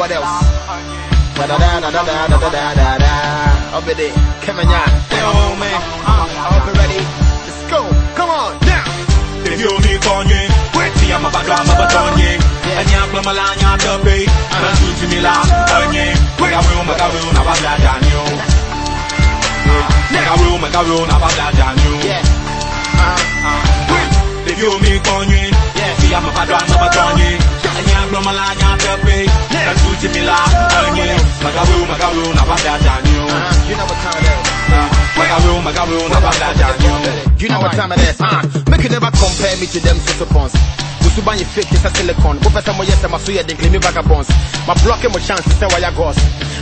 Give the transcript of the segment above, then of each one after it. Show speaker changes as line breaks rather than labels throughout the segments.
What else? Da da da da da da da da da da da. Up in there, come on, yeah. Man. Uh, up and ready. Let's go. Come on, now.
If you me konye, weti ama badwa ama batonye. Anya plama la nya tope, ana tuti mi la konye. Magawe magawe na babla danyo. Magawe magawe na babla danyo.
Yeah. Uh,
If you make on you. Yeah, see, I'm a bad one, I'm a johnny. I'm from a line, I'm a pay. That's what you
mean, I'm a johnny. Magabu, Magabu, I'm a bad one. You never tell them. Magabu it is.
Magawe magawe na babla danyo.
You know what time it is. Uh, make you never compare me to them sisopons. Musuba you fake is a silicon. Go better mo yes, I'm a suya then claim me vagabonds. My block my chance to say why you goes.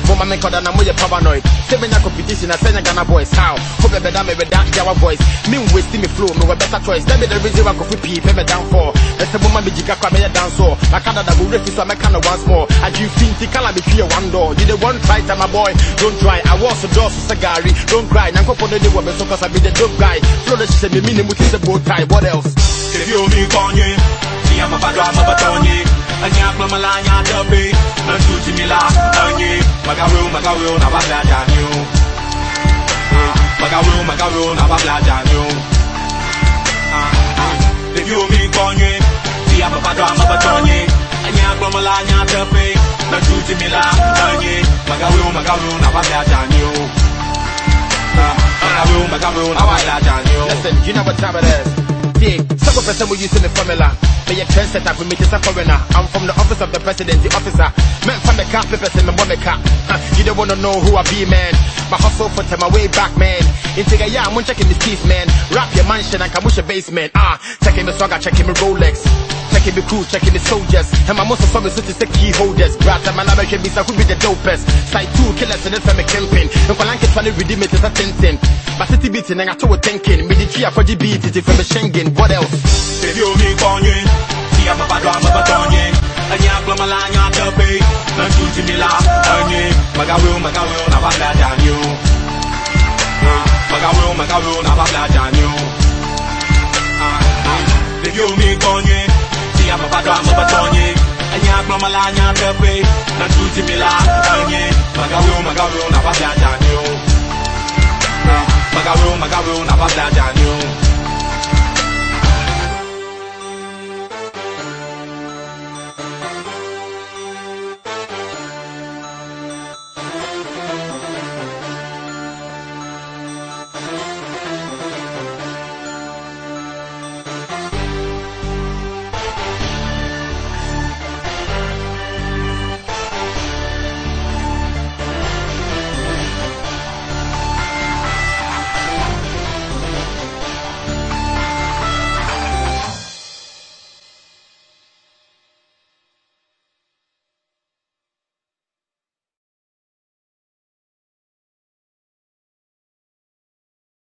Mama make other na mo ye paranoid. Say me na competition, I say na Ghana boys. How? Hope you better me with that Jawa voice. Me waste me flow, me with better choice. Let me the reason why go for pee, me down for. Let's say mama me jika kwa me dance so. I can't da go refi so I no once more. I do finti kala me pee one door. You the one try time my boy. Don't try. I was a door so sagari. Don't cry. Nanko for me so cause I be the dope guy. Flourish is a mini with a bow tie. What else?
If you be Kanye, see I'm a bad guy, I'm a Tony. And yeah, I'm a lion, I'm a. No two me like Kanye. Magaru, Magaru, I'm a glad I knew. Magaru, Magaru, I'm a glad I you be Kanye, see am a bad I'm a Tony. And yeah, I'm a lion, I'm a. No two me like Kanye.
Magaru, Magaru, I'm a glad Listen, you know what time it is. The formula. A me to a foreigner. I'm from the office of the president, the officer. Man from the car, the You don't wanna know who I be, man. My hustle for time, my way back, man. Into the yeah, I'm checking the teeth, man. Rap your mansion and kamush your basement. Ah, checking the swagger, checking me Rolex checking the crew, checking the soldiers. And my muscle from the suit is the key holders. Brats and my lab can be so who be the dopest. Side two killers and then camping. And for lanky trying to redeem it is a tension. My city beating and I told thinking. Me the tree for the beat it's if I'm Schengen. What else?
If you me on you, see I'm a bad one, but on you. And you're from a line, you're the pay. Not you to me laugh, on you. Magawu, magawu, now I'm glad on you. Magawu, magawu, now I'm glad on you. mlanya pepe na chuti mila tanye Magawo magawo na pasya janyo Magawo magawo na pasya janyo